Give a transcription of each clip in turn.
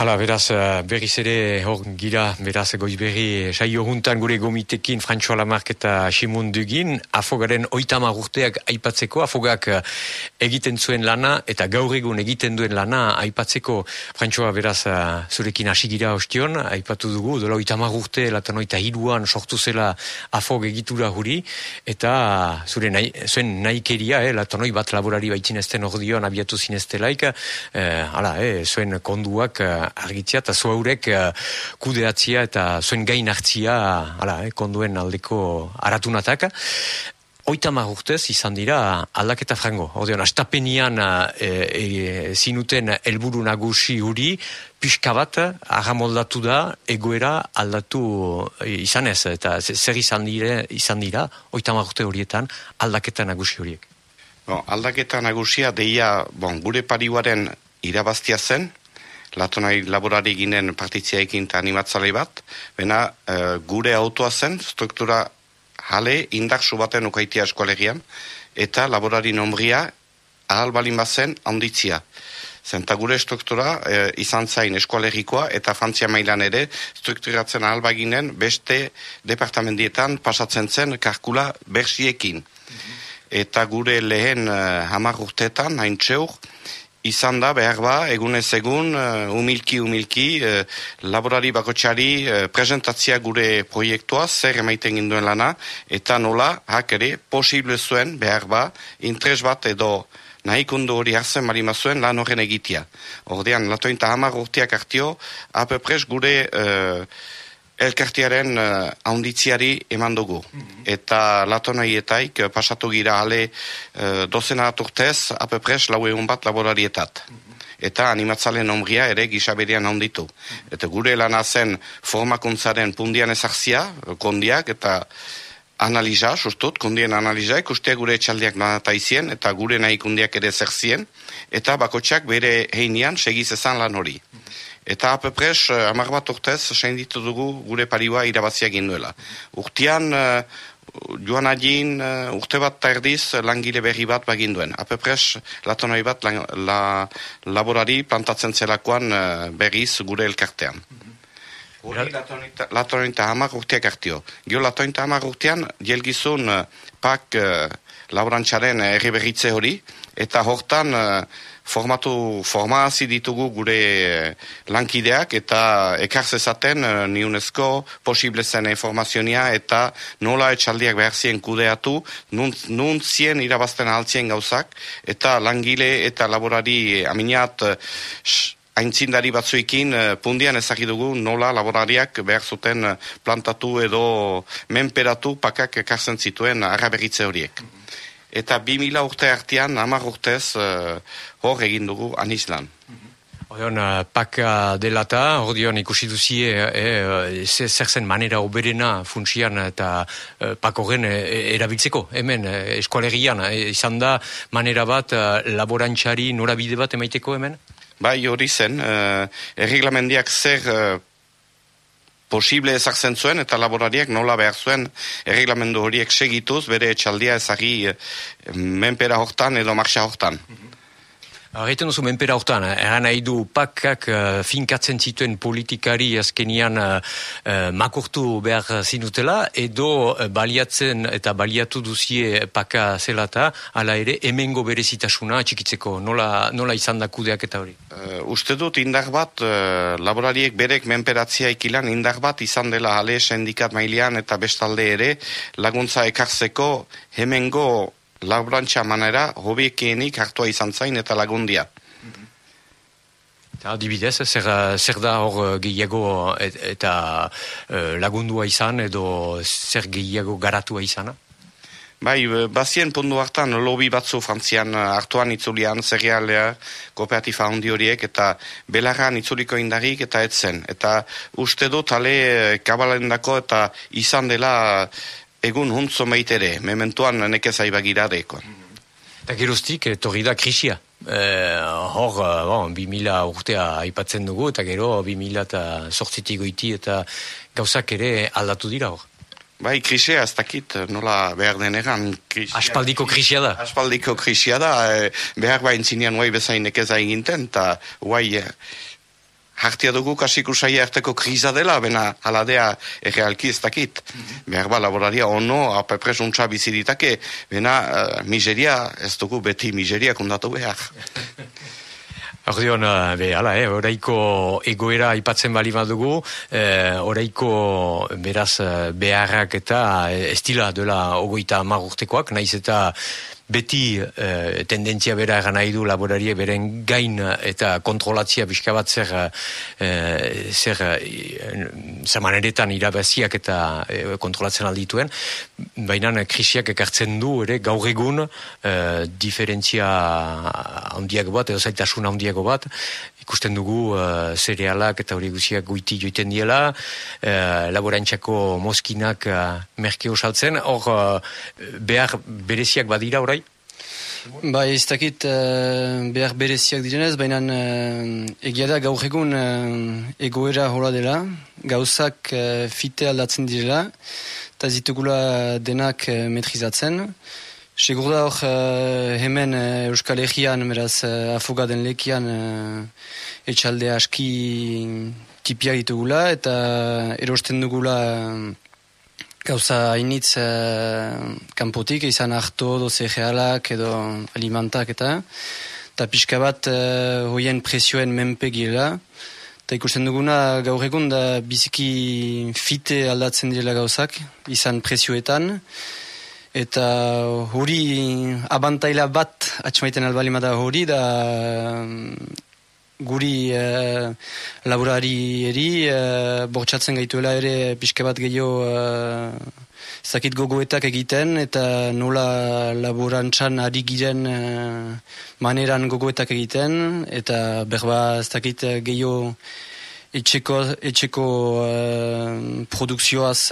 Hala, beraz, eh, berriz ere hor gira, beraz, goiz berri saio juntan gure gomitekin Frantxo Alamark eta Simon Dugin, afogaren oitama urteak aipatzeko, afogak eh, egiten zuen lana eta gaur egun egiten duen lana aipatzeko. Frantxoa beraz eh, zurekin hasi gira ostion, aipatu dugu, dola oitama urte, latan oita hiruan sortu zela afog egitura huri, eta zure nahi, zuen nahikeria, eh, latan bat laborari baitzin ezten ordioan abiatu zineztelaik, eh, hala, eh, zuen konduak argitzia eta zuaurek uh, kudeatzia eta zuen gain hartzia ala, eh, konduen aldeko aratunatak. Oita urtez izan dira aldaketa frango. Odeon, astapenian e, e, zinuten helburu nagusi huri, pixka bat agamoldatu da egoera aldatu izan ez. Eta zer izan dira, izan dira oita urte horietan aldaketa nagusi horiek. Bon, aldaketa nagusia deia bon, gure pariuaren irabaztia zen, latonai laborari ginen partitziaikin eta animatzalei bat, bena e, gure autoa zen, struktura jale indaksu baten ukaitia eskolegian, eta laborari nombria ahal balin bazen handitzia. Zenta gure struktura e, izan zain eskualegikoa eta Frantzia mailan ere strukturatzen ahal baginen beste departamentietan pasatzen zen karkula bersiekin. Mhm. Eta gure lehen uh, hamar urtetan, hain txeur, izan da, behar ba, egunez egun, uh, umilki, umilki, uh, laborari bakotxari uh, presentatzia gure proiektua, zer emaiten ginduen lana, eta nola, hak ere, posible zuen, behar ba, interes bat edo nahi kundu hori hartzen marima zuen lan horren egitia. Ordean, latointa hamar urteak hartio, apepres gure elkartiaren uh, haunditziari eman dugu. Mhm. Eta latonahietaik uh, pasatu gira ale uh, dozena aturtez, apepres lau egun bat laborarietat. Mhm. Eta animatzalen omria ere gisaberian haunditu. Mhm. Eta gure lana zen formakuntzaren pundian ezartzia, kondiak, eta analiza, sustut, kondien analiza, ikustea gure etxaldiak nanata izien, eta gure nahi kundiak ere zerzien, eta bakotxak bere heinean segiz ezan lan hori. Eta apepres, uh, eh, amar bat urtez, sein ditu dugu gure pariua irabazia ginduela. Urtian, uh, joan adin, uh, urte bat erdiz langile berri bat baginduen. Apepres, latonoi bat la, laborari plantatzen zelakoan uh, berriz gure elkartean. Hori latonita hamar urteak hartio. Gio latonita hamar urtean, dielgizun uh, pak uh, laborantxaren erri berritze hori, eta hortan formatu formazi ditugu gure eh, lankideak eta ekarzezaten uh, niunezko posible zen informazionia eta nola etxaldiak behar zien kudeatu, nun, nun zien irabazten altzien gauzak eta langile eta laborari eh, aminat aintzindari batzuekin pundian ezagidugu nola laborariak behar zuten plantatu edo menperatu pakak ekartzen zituen arraberritze horiek eta bi mila urte artean, hamar urtez, uh, hor egin dugu anislan. Odeon, uh, paka delata, ordeon ikusi duzie, eh, zer zen manera oberena funtsian eta uh, pakoren erabiltzeko, hemen, eh, eskualerian, izan da manera bat uh, laborantxari norabide bat emaiteko hemen? Bai, hori zen, uh, erreglamendiak zer posible ezartzen zuen eta laborariak nola behar zuen erreglamendu horiek segituz bere etxaldia ezagi eh, menpera hortan edo marxa hortan. Mhm. Arreiten duzu menpera hortan, eran nahi du pakak uh, finkatzen zituen politikari azkenian uh, makurtu behar zinutela, edo baliatzen eta baliatu duzie paka zelata, ala ere, emengo berezitasuna txikitzeko, nola, nola izan da kudeak eta hori? Uh, uste dut indar bat, uh, laborariek berek menperatzia ikilan, indar bat izan dela ale sendikat mailean eta bestalde ere, laguntza ekartzeko hemengo labrantza manera hobiekienik hartua izan zain eta lagundia. Eta adibidez, zer, zer da hor gehiago eta uh, lagundua izan edo zer gehiago garatua izana? Bai, bazien pundu hartan lobi batzu frantzian hartuan itzulian, zerrealea, kooperatifa handi horiek, eta belarran itzuliko indarik eta etzen. Eta uste dut, ale, kabalendako eta izan dela egun huntzo meitere, mementuan neke zaibagira deko. Eta geroztik, torri da krisia. Eh, hor, eh, bon, bi mila urtea aipatzen dugu, eta gero, bi mila eta sortzitik goiti, eta gauzak ere aldatu dira hor. Bai, krisia, ez dakit, nola behar deneran. Krisia, Aspaldiko krisia da. Aspaldiko krisia da, e, behar bain zinean guai bezain nekeza eginten, eta guai hartia dugu kasiku saia arteko kriza dela, bena aladea errealki ez dakit. Mm Behar ba, laboraria ono, apepresuntza biziditake, bena uh, miseria, ez dugu beti miseria kundatu behar. Ordeon, eh, be, ala, eh, oraiko egoera aipatzen bali badugu, eh, oraiko beraz beharrak eta estila dela ogoita magurtekoak, naiz eta beti e, tendentzia bera egan nahi du laborarie beren gain eta kontrolatzia bizka bat zer, e, zer e, zamaneretan irabaziak eta e, kontrolatzen aldituen, baina krisiak ekartzen du ere gaur egun e, diferentzia handiago bat, edo zaitasun handiago bat, ikusten dugu uh, zerealak eta hori guziak guiti joiten diela, uh, laborantxako moskinak uh, merke osaltzen, hor behar bereziak badira orai? Ba, ez dakit behar bereziak direnez, baina uh, egia da gaur egun egoera hola dela, gauzak uh, fite aldatzen direla, eta zitugula denak uh, metrizatzen, Segur da hor uh, hemen uh, Euskal Herrian, beraz uh, afogaden lekian uh, etxalde aski tipia ditugula eta erosten dugula gauza hainitz uh, kanpotik, izan harto, doze gehalak edo alimentak eta eta pixka bat uh, hoien presioen menpe gila. Eta ikusten duguna gaur egun da biziki fite aldatzen dira gauzak izan presioetan Eta hori abantaila bat atxamaiten albalimada hori da guri e, laborari eri e, bortxatzen gaituela ere pixka bat gehiago e, zakit gogoetak egiten eta nola laborantzan ari giren e, maneran gogoetak egiten eta berba ez dakit gehiago etxeko, etxeko e, produkzioaz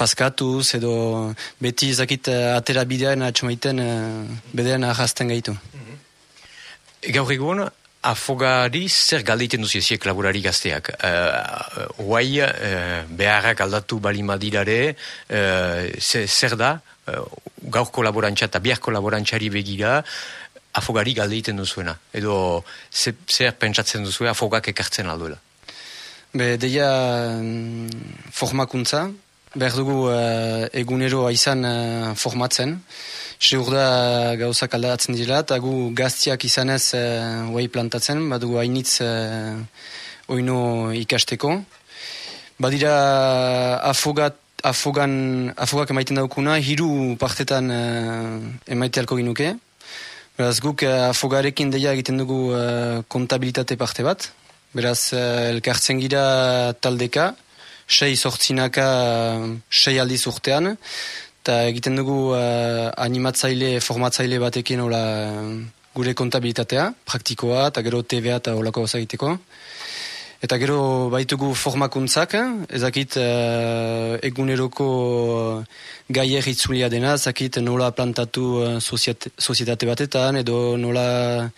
paskatuz edo beti ezakit uh, atera bidean atxumaiten uh, bedean ahazten gaitu. Gaur egun, afogari zer galdeiten duzi eziek laborari gazteak? Uh, beharrak aldatu bali madirare, zer da? Uh, gaurko laborantza eta biharko laborantzari begira, afogari galdeiten duzuena? Edo zer pentsatzen duzu afogak ekartzen alduela? Be, deia mm, formakuntza, behar dugu uh, egunero aizan uh, formatzen. Segur da gauzak aldatzen dira, eta gu gaztiak izanez uh, plantatzen, badugu hainitz uh, oino ikasteko. Badira afogat, afogan, afogak emaiten daukuna, hiru partetan uh, emaite alko ginuke. Beraz guk afogarekin deia egiten dugu uh, kontabilitate parte bat. Beraz elkartzen gira taldeka, sei sortzinaka sei aldiz urtean, eta egiten dugu uh, animatzaile, formatzaile batekin ola, gure kontabilitatea, praktikoa, eta gero TVA eta olako egiteko. Eta gero baitugu formakuntzak, ezakit uh, eguneroko gaier itzulia dena, ezakit nola plantatu uh, sozietate batetan, edo nola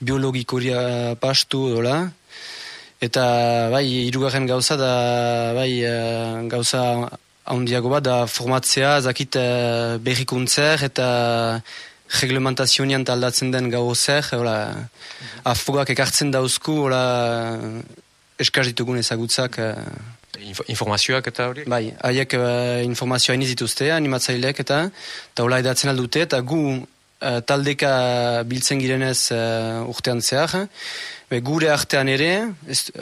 biologikoria pastu, dola. Eta bai, irugarren gauza da bai, uh, gauza handiago bat da formatzea, zakit uh, berrikuntzer eta reglementazionian aldatzen den gauzer, hola, afogak ekartzen dauzku, hola, eskazitugun ezagutzak. Uh, informazioak eta hori? Bai, haiek uh, informazioa inizituzte, animatzailek eta, eta hola edatzen aldute, eta gu uh, taldeka biltzen girenez uh, urtean zehar, Be, gure artean ere,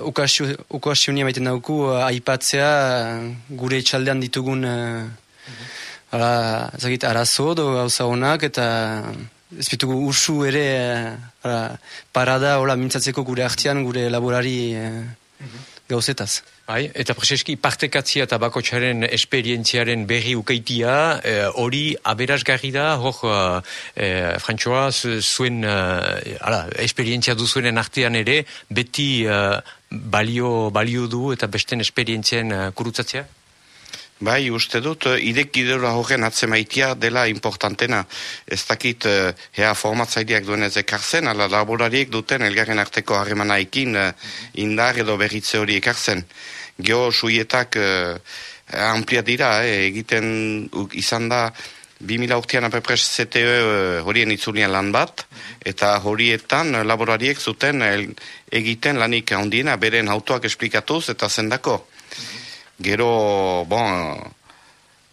okazio nia maiten dauku, uh, aipatzea uh, gure etxaldean ditugun uh, ala, zagit, arazo do gauza honak, eta ez bitugu ursu ere uh, parada hola, mintzatzeko gure artean, gure laborari uh, gauzetaz. Bai, eta prezeski partekatzia eta bakotxaren esperientziaren berri ukeitia, eh, hori e, aberazgarri da, hor, e, Frantxoa, zuen e, ala, esperientzia duzuenen artean ere, beti balio, balio du eta besten esperientzien e, kurutzatzea? Bai, uste dut, eh, idek gideura horren atzemaitia dela importantena. Ez dakit, uh, ea formatzaileak duen ez ala laborariek duten elgarren arteko harremanaikin indar edo berritze hori ekartzen. Geo suietak uh, amplia dira, egiten izan da 2000 urtean apepres CTE uh, horien itzulian lan bat, eta horietan laborariek zuten egiten lanik handiena beren autoak esplikatuz eta zendako. Gero, bon,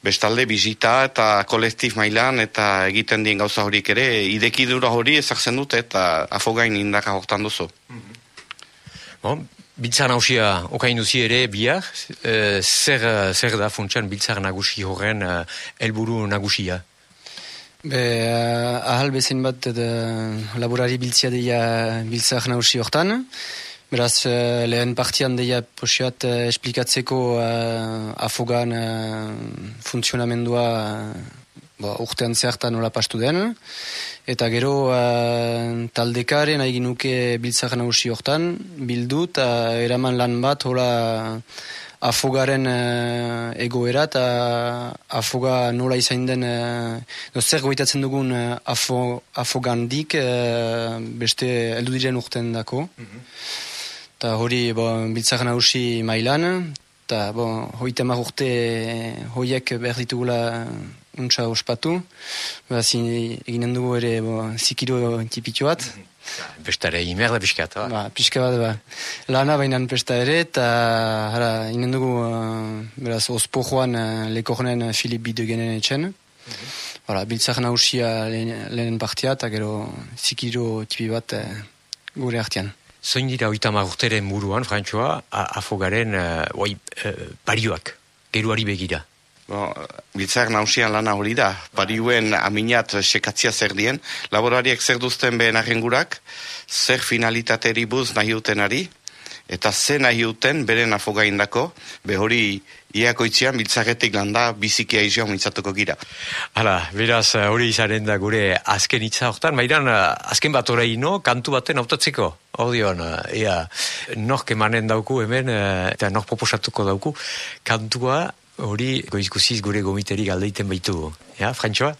bestalde bizita eta kolektif mailan eta egiten dien gauza horik ere, idekidura hori ezartzen dute eta afogain indaka hortan duzu. Bon, Biltzar nausia okain duzi ere biar, e, zer, zer da funtsan biltzar nagusi horren e, helburu nagusia? Be, ahal bezen bat de, laborari biltzia deia biltzar nausi hortan. Beraz, uh, lehen partian deia posiat uh, esplikatzeko uh, afogan uh, funtzionamendua uh, urtean zertan nola pastu den. Eta gero uh, taldekaren haigin nuke biltzak nagusi hortan, bildu eta eraman lan bat hola afogaren uh, egoera eta afoga nola izain den uh, zer goitatzen dugun uh, afo, afogandik uh, beste eldu diren urten dako. Mhm. Eta hori bo, biltzak nagusi mailan, eta hoite urte hoiek behar ditugula untsa ospatu. Ba, zin, eginen dugu ere bo, zikiro tipitu bat. Besta ere, imer da piskat, ba? Ba, pixka bat, ba. Lana bainan pesta ere, eta hara, eginen dugu, uh, beraz, ospo joan uh, lekornen Filip Bidegenen etxen. Hala, mm biltzak nausia lehen partia, eta gero zikiro tipi bat uh, gure artean. Zoin dira oita marurteren muruan, Frantxoa, afogaren, uh, oi, uh, parioak, geruari begira. Bo, Biltzak nausian lana hori da, pariuen aminat sekatzia zer dien, laborariak zer duzten behen ahengurak, zer finalitateri buz nahi utenari, eta zer nahi uten beren afogaindako, behori iako itzian biltzaketik landa bizikia izio mintzatuko gira. Hala, beraz hori izaren da gure azken itza hortan, mairan azken bat horrein no, kantu baten autatzeko. Ordion, ea, nork emanen dauku hemen, eta nork proposatuko dauku, kantua hori goizkusiz gure gomiteri galdeiten baitu. Ja, Frantxoa?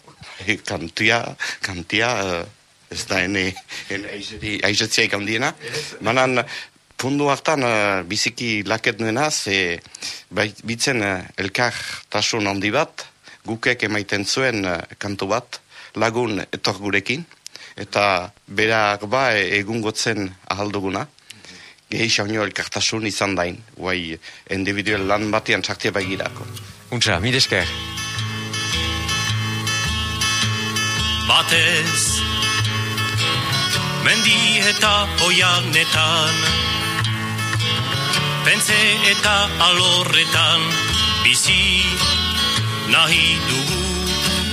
Kantia, kantia, uh, ez da ene, aizetzia ikandiena. Manan, pundu hartan uh, biziki laket nuena, ze bai, bitzen uh, elkar tasun handi bat, gukek emaiten zuen kantu bat, lagun etor gurekin, eta berak ba egungotzen ahalduguna gehi oinio elkartasun izan dain, guai individual lan batian txartia bagirako. Untza, mire esker. Batez, mendi eta oianetan, pentze eta alorretan, bizi nahi dugu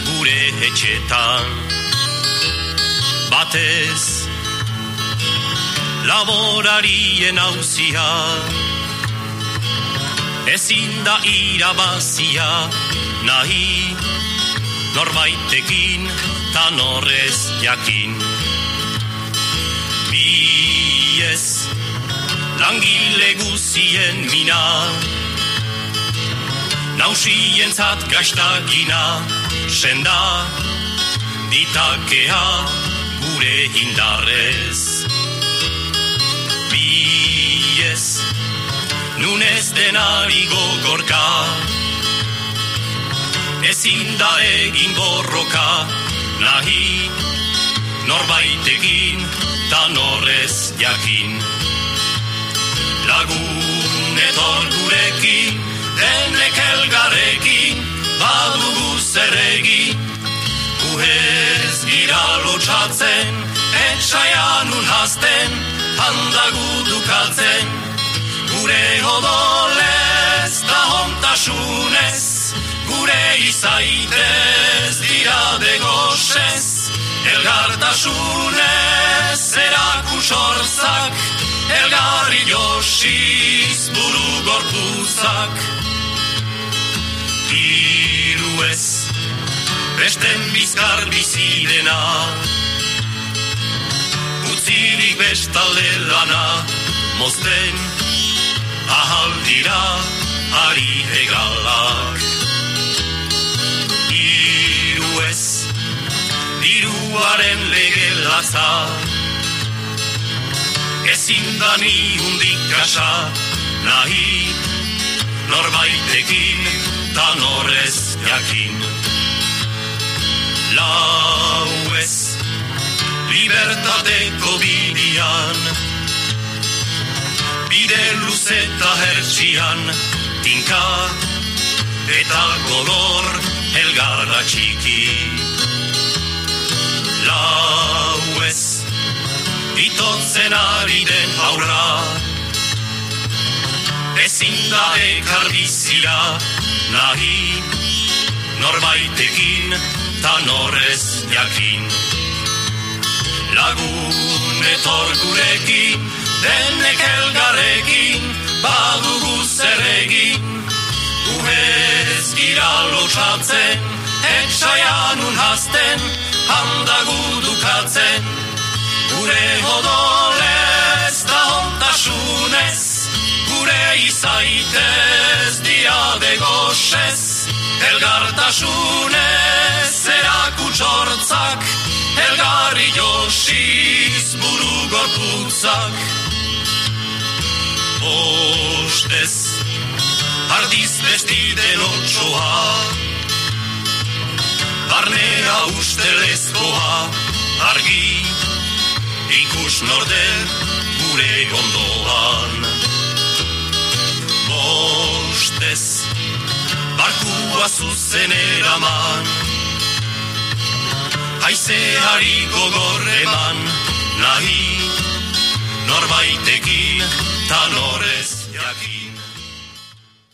gure etxetan. Batez, laborarien hauzia ezin da irabazia nahi norbaitekin ta norrez jakin. Biez langile guzien mina. Nausien zat gaztagina senda ditakea gure indarrez ez denari gogorka. Ezin da egin borroka Nahi norbaitekin Ta norrez jakin. Lagun etor gurekin Denek elgarrekin Badugu zerregi Guhez gira lotxatzen Etxaian unhazten handagu dukatzen Gure odolez da hontasunez Gure izaitez dira begosez Elgartasunez erakusorzak Elgarri josiz buru gorpuzak Iru ez besten bizkar bizidenak utzirik bestalde lana mozten ahal dira ari egalak iru ez diruaren lege laza ezin da ni hundik kasa nahi norbaitekin ta norrez jakin. Lau ez Libertateko bidian Bide luzeta hertsian Tinka Eta golor Elgarra txiki. Lau ez Itotzen ari den aurra. Ezin da ekar bizira Nahi Norbaitekin Ta norez jakin. Lagun etor gurekin, denek elgarrekin, badugu zeregin. Guhez gira lotxatzen, etxaian unhazten, handagu dukatzen. Gure hodolez da hontasunez, gure izaitez diade goxez. Elgartasunez erakutsortzak, elgarri josiz buru gorputzak Ostez, ardiz bestiden otsoa Barnea ustelezkoa, argi ikus norden gure ondoan Ostez, barkua zuzen eraman Haizeari gogor eman. Nahi Norbaitekin ta norez jakin